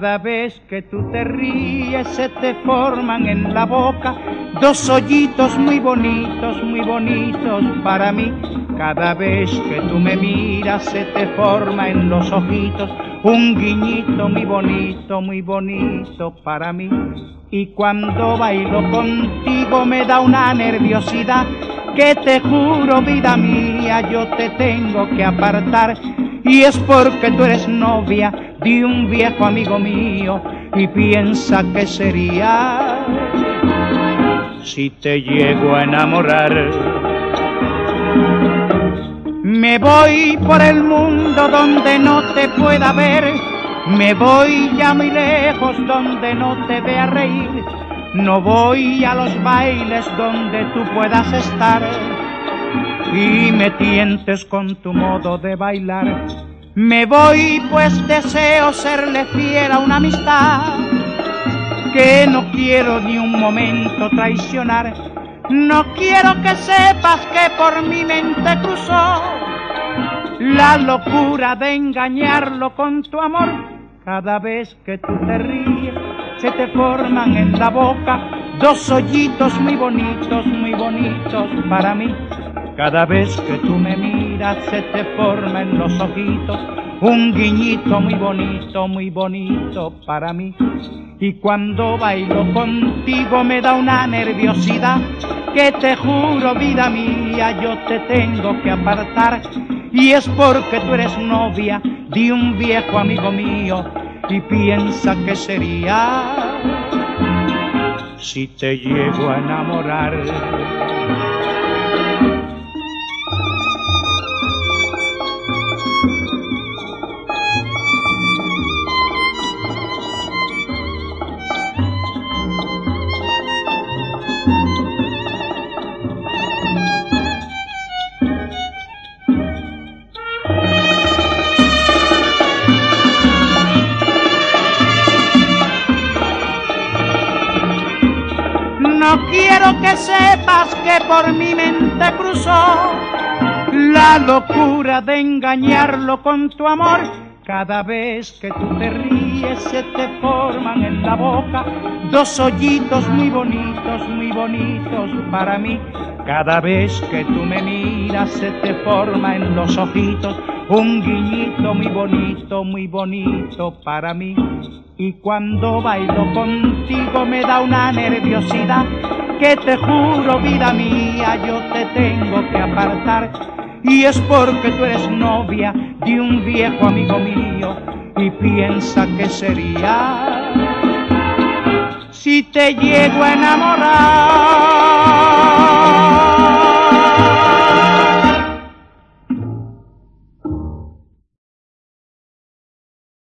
Cada vez que tú te ríes se te forman en la boca dos hoyitos muy bonitos, muy bonitos para mí. Cada vez que tú me miras se te forma en los ojitos un guiñito muy bonito, muy bonito para mí. Y cuando bailo contigo me da una nerviosidad que te juro, vida mía, yo te tengo que apartar. Y es porque tú eres novia de un viejo amigo mío y piensa que sería si te llego a enamorar. Me voy por el mundo donde no te pueda ver, me voy ya muy lejos donde no te vea reír, no voy a los bailes donde tú puedas estar y me tientes con tu modo de bailar. Me voy pues deseo serle fiel a una amistad que no quiero ni un momento traicionar. No quiero que sepas que por mi mente cruzó la locura de engañarlo con tu amor. Cada vez que tú te ríes, se te forman en la boca dos hoyitos muy bonitos, muy bonitos para mí. Cada vez que tú me miras, se te forma en los ojitos un guiñito muy bonito, muy bonito para mí. Y cuando bailo contigo me da una nerviosidad que te juro, vida mía, yo te tengo que apartar. Y es porque tú eres novia de un viejo amigo mío y piensa que sería si te llego a enamorar. Quiero que sepas que por mi mente cruzó la locura de engañarlo con tu amor. Cada vez que tú te ríes se te forman en la boca dos hoyitos muy bonitos, muy bonitos para mí. Cada vez que tú me miras se te forma en los ojitos un guiñito muy bonito, muy bonito para mí. Y cuando bailo contigo me da una nerviosidad que te juro, vida mía, yo te tengo que apartar. Y es porque tú eres novia de un viejo amigo mío y piensa que sería si te llego a enamorar.